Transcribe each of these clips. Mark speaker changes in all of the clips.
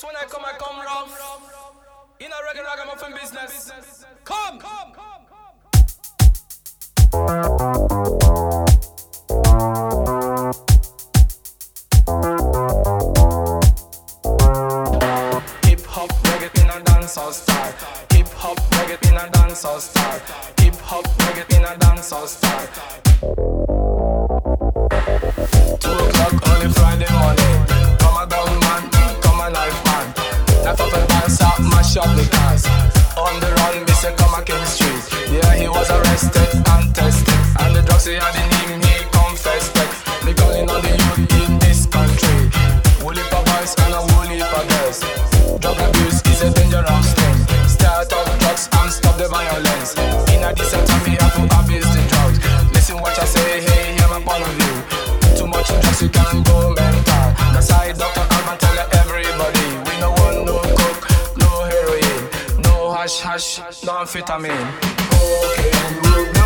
Speaker 1: Cause when I come, I come rough. In a reggae ragamuffin business. Come! come, come, Hip hop reggae in a dancehall style. Hip hop reggae in a dancehall style. Hip hop reggae in a dancehall style. Two o'clock on a Friday arrested and tested, and the drugs he had in him he confessed. Me calling on the youth in this country. Woolly pa boys and a woolly pa girls. Drug abuse is a dangerous thing. Start up drugs and stop the violence. In a decent time, we have to abuse the drugs. Listen what I say, hey, hear my point of view. Too much drugs, you can go mental. That's why Dr. Alban tell everybody. We no want no coke, no heroin, no hash hash, no amphetamine. Cocaine will blow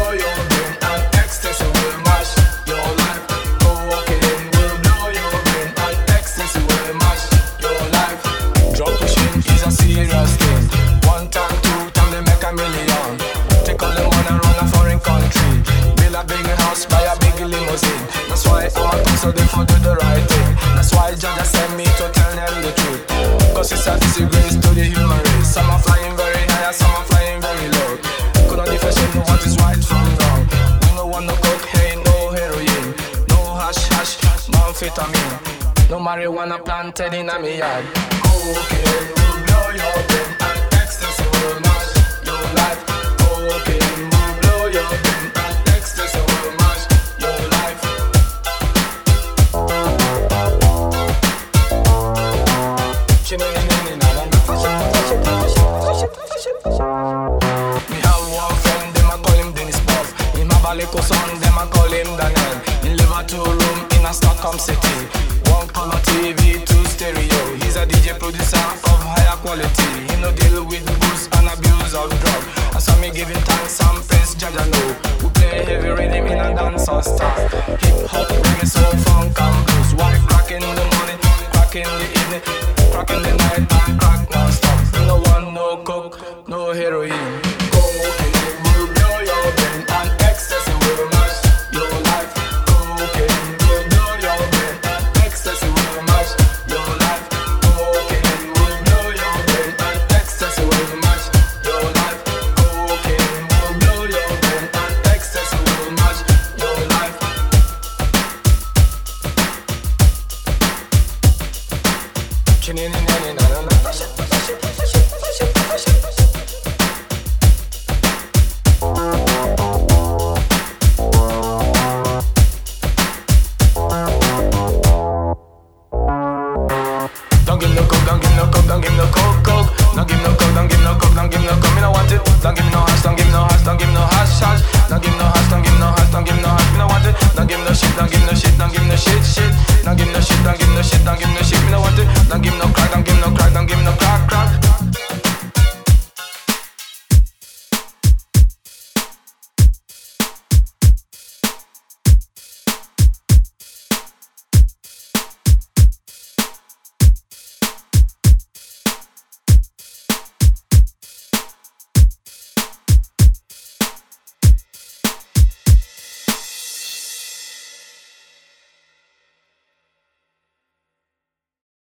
Speaker 1: amphetamine, no marijuana planted in a me yard. Will blow your brain and ecstasy will mash your life. Cocaine will blow your brain and ecstasy will mash your life. Me have one friend, them a call him Dennis Puff. Him have a little son, them a call him Daniel. He live a two Stockholm city. One color TV, two stereo. He's a DJ producer of higher quality. He no deal with booze and abuse of drug. I saw me giving thanks and praise, Jaja know. We play heavy rhythm in a dancehall style. Hip hop, reggae, soul, funk and blues. Why crack in the morning, crack in the evening, crack in the night, Don't give no coke, don't give no coke, don't give no coke, don't give no coke, don't give no coke, don't give no coke. don't give no shit, don't give no shit, me no want to. Don't give no crack, don't give no crack, don't give no crack.